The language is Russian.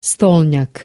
stolnjak